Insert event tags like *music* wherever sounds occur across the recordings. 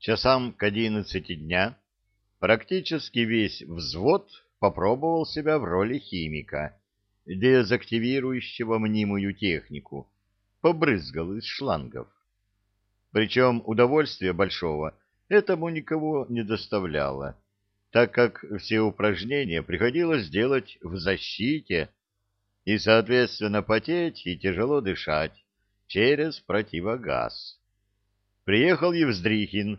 Часам к одиннадцати дня практически весь взвод попробовал себя в роли химика, дезактивирующего мнимую технику, побрызгал из шлангов. Причем удовольствия большого этому никого не доставляло, так как все упражнения приходилось делать в защите и, соответственно, потеть и тяжело дышать через противогаз. Приехал Евздрихин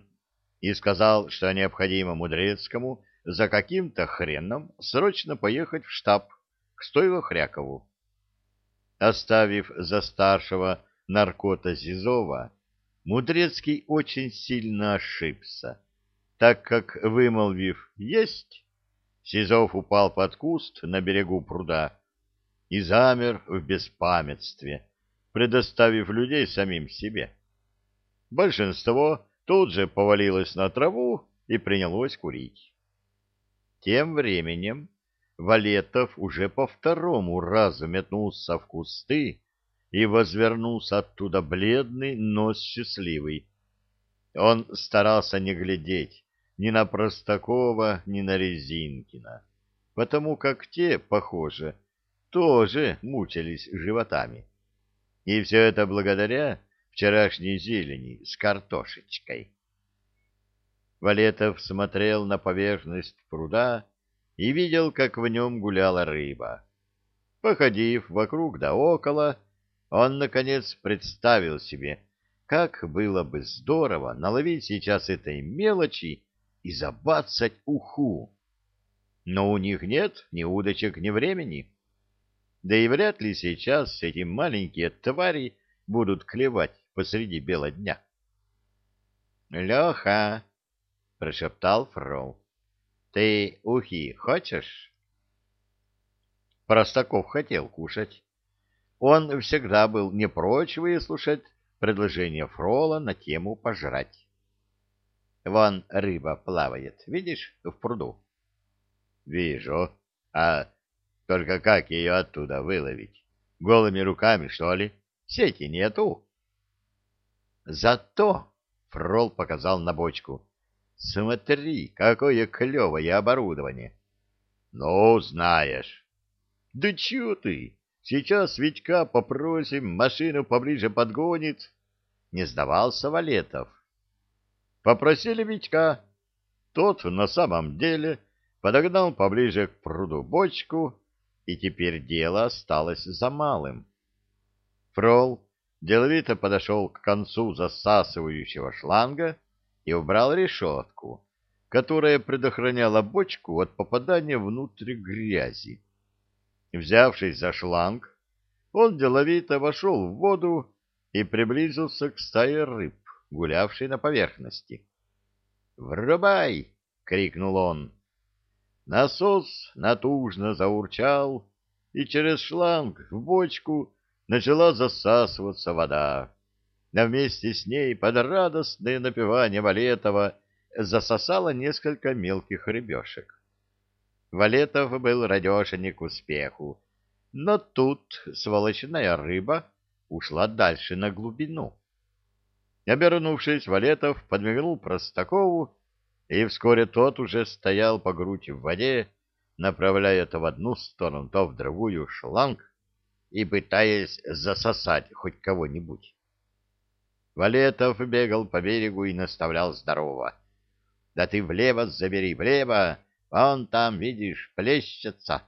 и сказал, что необходимо Мудрецкому за каким-то хреном срочно поехать в штаб к Стойлу Хрякову. Оставив за старшего наркота Зизова, Мудрецкий очень сильно ошибся, так как, вымолвив «есть», Сизов упал под куст на берегу пруда и замер в беспамятстве, предоставив людей самим себе. Большинство тут же повалилось на траву и принялось курить. Тем временем Валетов уже по второму разу метнулся в кусты и возвернулся оттуда бледный, но счастливый. Он старался не глядеть ни на Простакова, ни на Резинкина, потому как те, похоже, тоже мучились животами. И все это благодаря вчерашней зелени с картошечкой. Валетов смотрел на поверхность пруда и видел, как в нем гуляла рыба. Походив вокруг да около, он, наконец, представил себе, как было бы здорово наловить сейчас этой мелочи и забацать уху. Но у них нет ни удочек, ни времени. Да и вряд ли сейчас эти маленькие твари будут клевать посреди бела дня. — Леха, — прошептал Фрол, — ты ухи хочешь? Простаков хотел кушать. Он всегда был не прочь выслушать предложение Фрола на тему пожрать. Вон рыба плавает, видишь, в пруду? — Вижу. А только как ее оттуда выловить? Голыми руками, что ли? Сети нету. Зато, — Фрол показал на бочку, — смотри, какое клевое оборудование. Ну, знаешь. Да чё ты? Сейчас Витька попросим, машину поближе подгонит. Не сдавался Валетов. Попросили Витька. Тот на самом деле подогнал поближе к пруду бочку, и теперь дело осталось за малым. Фрол деловито подошел к концу засасывающего шланга и убрал решетку, которая предохраняла бочку от попадания внутрь грязи. Взявшись за шланг, он деловито вошел в воду и приблизился к стае рыб, гулявшей на поверхности. «Врубай!» — крикнул он. Насос натужно заурчал, и через шланг в бочку начала засасываться вода. А вместе с ней под радостное напевание Валетова засосало несколько мелких рыбешек. Валетов был радешенек к успеху, но тут сволочная рыба ушла дальше на глубину. Обернувшись, Валетов подмигнул Простакову, и вскоре тот уже стоял по грудь в воде, направляя то в одну сторону, то в другую шланг, и пытаясь засосать хоть кого-нибудь. Валетов бегал по берегу и наставлял здорово. — Да ты влево забери, влево, вон там, видишь, плещется.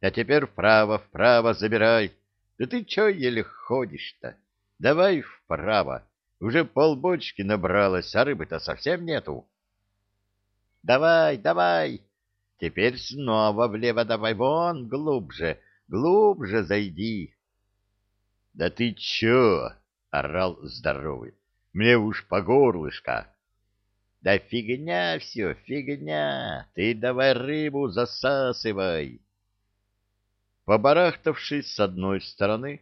А теперь вправо, вправо забирай. Да ты чё еле ходишь-то? Давай вправо. Уже полбочки набралось, а рыбы-то совсем нету. Давай, давай. Теперь снова влево давай, вон глубже, Глубже зайди. — Да ты чё? — орал здоровый. — Мне уж по горлышко. — Да фигня все, фигня. Ты давай рыбу засасывай. Побарахтавшись с одной стороны,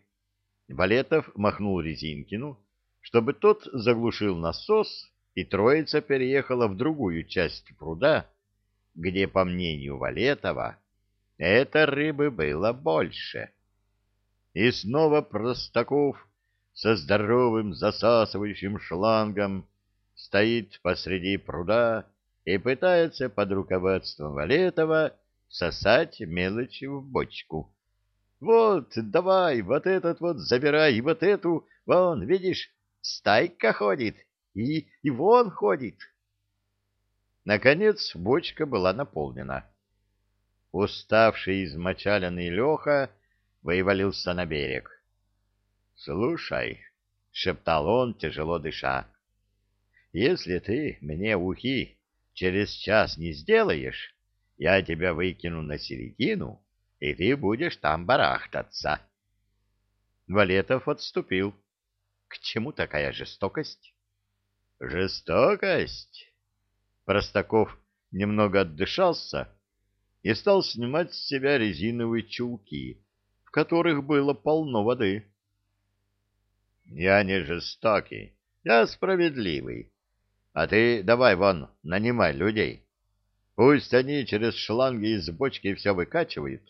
Валетов махнул Резинкину, чтобы тот заглушил насос, и троица переехала в другую часть пруда, где, по мнению Валетова, это рыбы было больше. И снова Простаков со здоровым засасывающим шлангом стоит посреди пруда и пытается под руководством Валетова сосать мелочи в бочку. Вот, давай, вот этот вот забирай, вот эту, вон, видишь, стайка ходит, и, и вон ходит. Наконец бочка была наполнена. Уставший измочаленный Леха вывалился на берег. — Слушай, — шептал он, тяжело дыша, — если ты мне ухи через час не сделаешь, я тебя выкину на середину, и ты будешь там барахтаться. Валетов отступил. К чему такая жестокость? Жестокость? Простаков немного отдышался и стал снимать с себя резиновые чулки, в которых было полно воды. Я не жестокий, я справедливый. А ты давай вон, нанимай людей. Пусть они через шланги из бочки все выкачивают,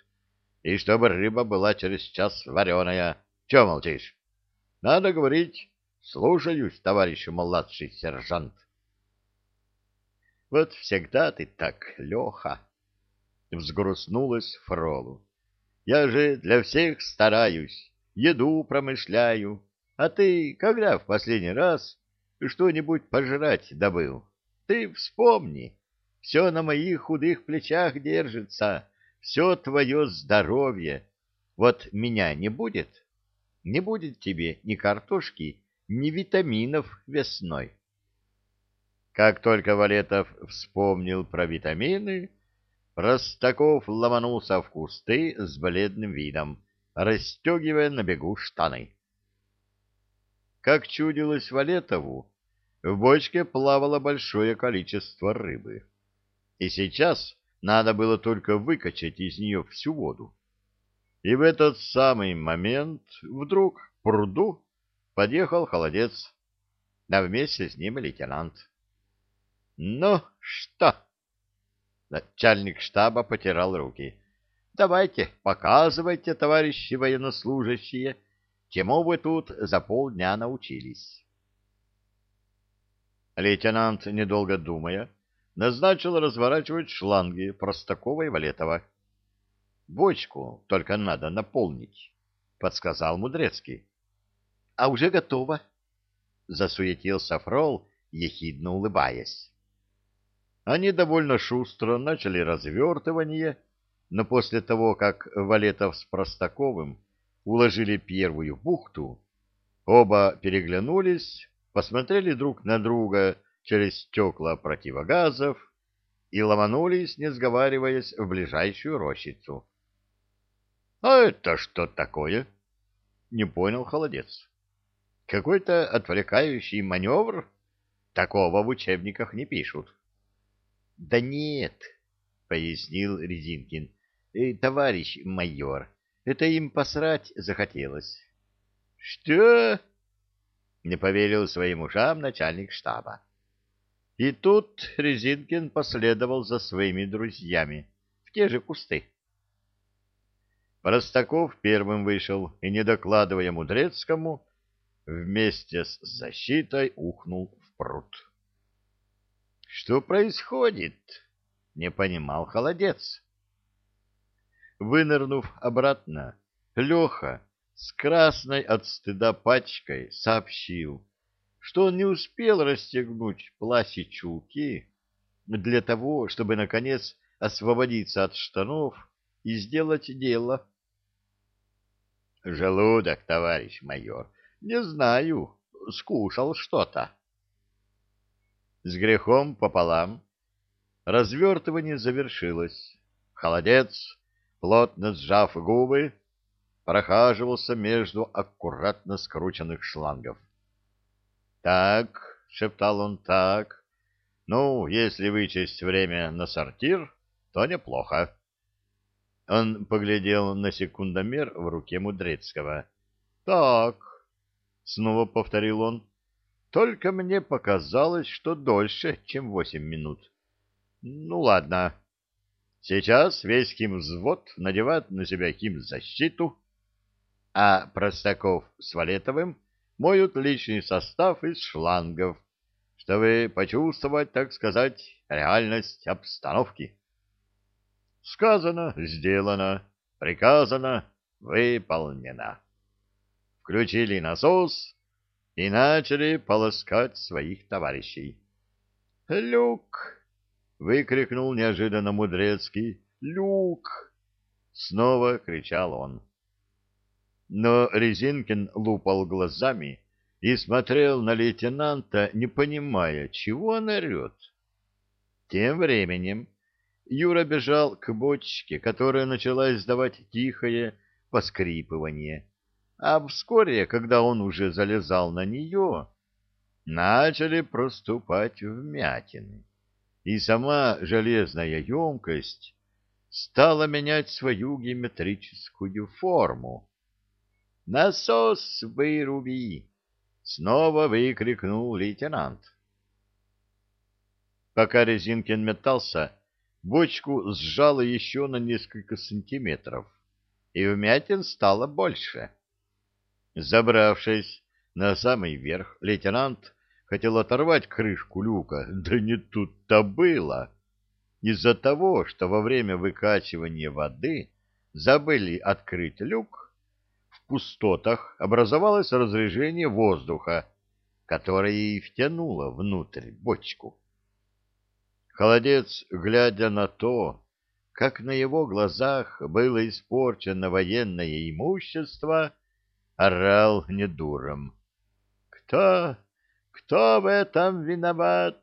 и чтобы рыба была через час вареная. Че молчишь? Надо говорить, слушаюсь, товарищ младший сержант. Вот всегда ты так, Леха, взгрустнулась Фролу. Я же для всех стараюсь, еду промышляю, а ты когда в последний раз что-нибудь пожрать добыл? Ты вспомни, все на моих худых плечах держится, все твое здоровье. Вот меня не будет, не будет тебе ни картошки, ни витаминов весной. Как только Валетов вспомнил про витамины, Простаков ломанулся в кусты с бледным видом, расстегивая на бегу штаны. Как чудилось Валетову, в бочке плавало большое количество рыбы. И сейчас надо было только выкачать из нее всю воду. И в этот самый момент вдруг к пруду подъехал холодец, а вместе с ним лейтенант. — Ну что? Начальник штаба потирал руки. — Давайте, показывайте, товарищи военнослужащие, чему вы тут за полдня научились. Лейтенант, недолго думая, назначил разворачивать шланги Простакова и Валетова. — Бочку только надо наполнить, — подсказал Мудрецкий. — А уже готово, — засуетился Фрол, ехидно улыбаясь. Они довольно шустро начали развертывание, но после того, как Валетов с Простаковым уложили первую бухту, оба переглянулись, посмотрели друг на друга через стекла противогазов и ломанулись, не сговариваясь, в ближайшую рощицу. — А это что такое? — не понял холодец. — Какой-то отвлекающий маневр? Такого в учебниках не пишут. — Да нет, — пояснил Резинкин. «Э, — Товарищ майор, это им посрать захотелось. — Что? — не поверил своим ушам начальник штаба. И тут Резинкин последовал за своими друзьями в те же кусты. Простаков первым вышел и, не докладывая Мудрецкому, вместе с защитой ухнул в пруд. «Что происходит?» — не понимал холодец. Вынырнув обратно, Леха с красной от стыда пачкой сообщил, что он не успел расстегнуть плащ и чулки для того, чтобы, наконец, освободиться от штанов и сделать дело. «Желудок, товарищ майор, не знаю, скушал что-то». С грехом пополам развертывание завершилось. Холодец, плотно сжав губы, прохаживался между аккуратно скрученных шлангов. «Так», — шептал он, — «так. Ну, если вычесть время на сортир, то неплохо». Он поглядел на секундомер в руке Мудрецкого. «Так», — снова повторил он, — «только мне показалось, что дольше, чем восемь минут». «Ну, ладно. Сейчас весь химвзвод надевает на себя химзащиту, а Простаков с Валетовым моют личный состав из шлангов чтобы почувствовать, так сказать, реальность обстановки. Сказано, сделано, приказано, выполнено. Включили насос и начали полоскать своих товарищей. «Люк!» — выкрикнул неожиданно Мудрецкий. «Люк!» — снова кричал он. Но Резинкин лупал глазами и смотрел на лейтенанта, не понимая, чего он орет. Тем временем Юра бежал к бочке, которая начала издавать тихое поскрипывание, а вскоре, когда он уже залезал на нее, начали проступать вмятины, и сама железная емкость стала менять свою геометрическую форму. «Насос выруби!» Снова выкрикнул лейтенант. Пока Резинкин метался, бочку сжало еще на несколько сантиметров, и вмятин стало больше. Забравшись на самый верх, лейтенант хотел оторвать крышку люка, *laughs* да не тут-то было. Из-за того, что во время выкачивания воды забыли открыть люк, пустотах образовалось разрежение воздуха, которое и втянуло внутрь бочку. Холодец, глядя на то, как на его глазах было испорчено военное имущество, орал недуром. «Кто? Кто в этом виноват?»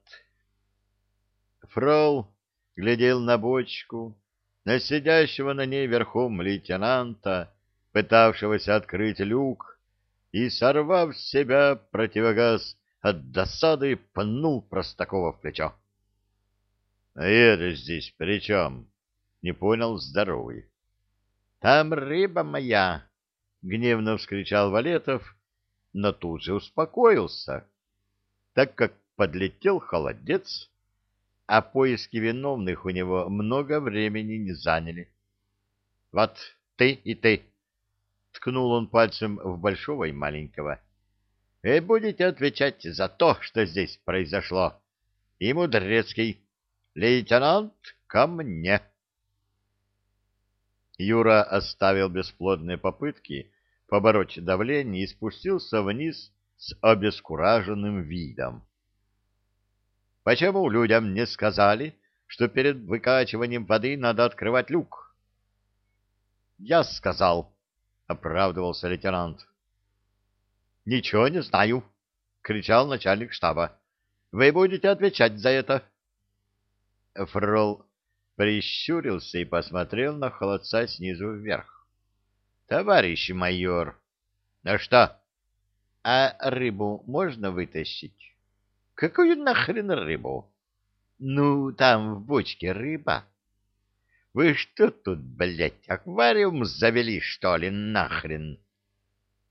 Фрол глядел на бочку, на сидящего на ней верхом лейтенанта, пытавшегося открыть люк, и, сорвав с себя противогаз, от досады пнул Простакова в плечо. — А это здесь при чем? — не понял здоровый. — Там рыба моя! — гневно вскричал Валетов, но тут же успокоился, так как подлетел холодец, а поиски виновных у него много времени не заняли. — Вот ты и ты! — ткнул он пальцем в большого и маленького. — И будете отвечать за то, что здесь произошло. И Мудрецкий. Лейтенант, ко мне. Юра оставил бесплодные попытки побороть давление и спустился вниз с обескураженным видом. — Почему людям не сказали, что перед выкачиванием воды надо открывать люк? — Я сказал, оправдывался лейтенант. Ничего не знаю, кричал начальник штаба. Вы будете отвечать за это. Фрол прищурился и посмотрел на холодца снизу вверх. Товарищ майор, а что? А рыбу можно вытащить? Какую нахрен рыбу? Ну, там в бочке рыба. Вы что тут, блядь, аквариум завели, что ли, нахрен?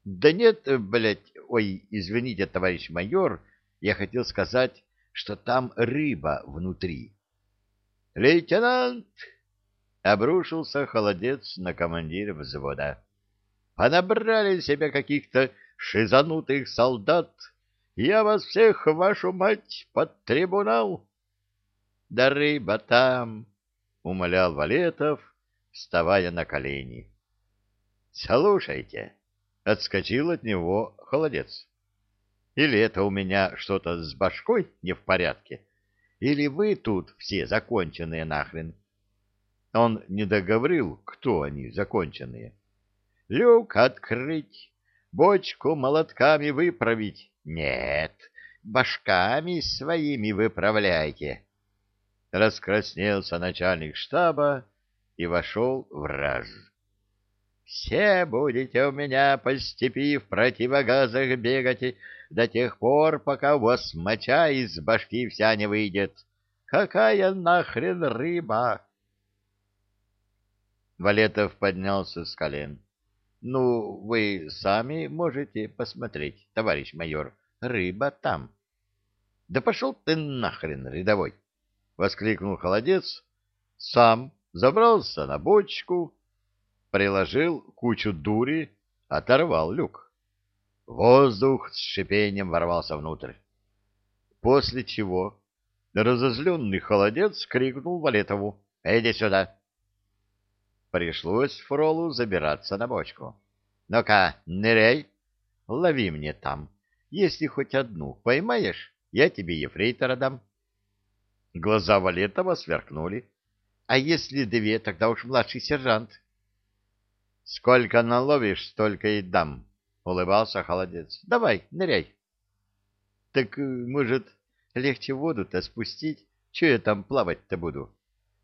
Да нет, блядь, ой, извините, товарищ майор, я хотел сказать, что там рыба внутри. Лейтенант! Обрушился холодец на командира взвода. Понабрали себе каких-то шизанутых солдат. Я вас всех, вашу мать, под трибунал. Да рыба там, — умолял Валетов, вставая на колени. — Слушайте, — отскочил от него холодец. — Или это у меня что-то с башкой не в порядке? Или вы тут все законченные нахрен? Он не договорил, кто они законченные. Люк открыть, бочку молотками выправить. Нет, башками своими выправляйте. Раскраснелся начальник штаба и вошел в раж. «Все будете у меня по степи в противогазах бегать до тех пор, пока у вас моча из башки вся не выйдет. Какая нахрен рыба?» Валетов поднялся с колен. «Ну, вы сами можете посмотреть, товарищ майор, рыба там». «Да пошел ты нахрен, рядовой!» воскликнул холодец, сам забрался на бочку, приложил кучу дури, оторвал люк. Воздух с шипением ворвался внутрь. После чего разозленный холодец крикнул Валетову «Иди сюда!». Пришлось Фролу забираться на бочку. «Ну-ка, ныряй, лови мне там. Если хоть одну поймаешь, я тебе ефрейтора дам». Глаза Валетова сверкнули. «А если две, тогда уж младший сержант». «Сколько наловишь, столько и дам», — улыбался холодец. «Давай, ныряй». «Так, может, легче воду-то спустить? Че я там плавать-то буду?»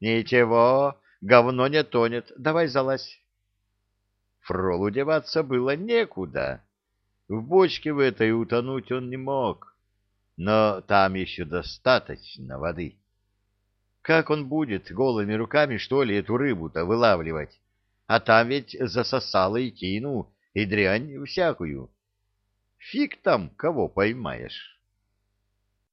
«Ничего, говно не тонет. Давай залазь». Фролу деваться было некуда. В бочке в этой утонуть он не мог. Но там еще достаточно воды. Как он будет голыми руками, что ли, эту рыбу-то вылавливать? а там ведь засосало и тину, и дрянь всякую. Фиг там кого поймаешь.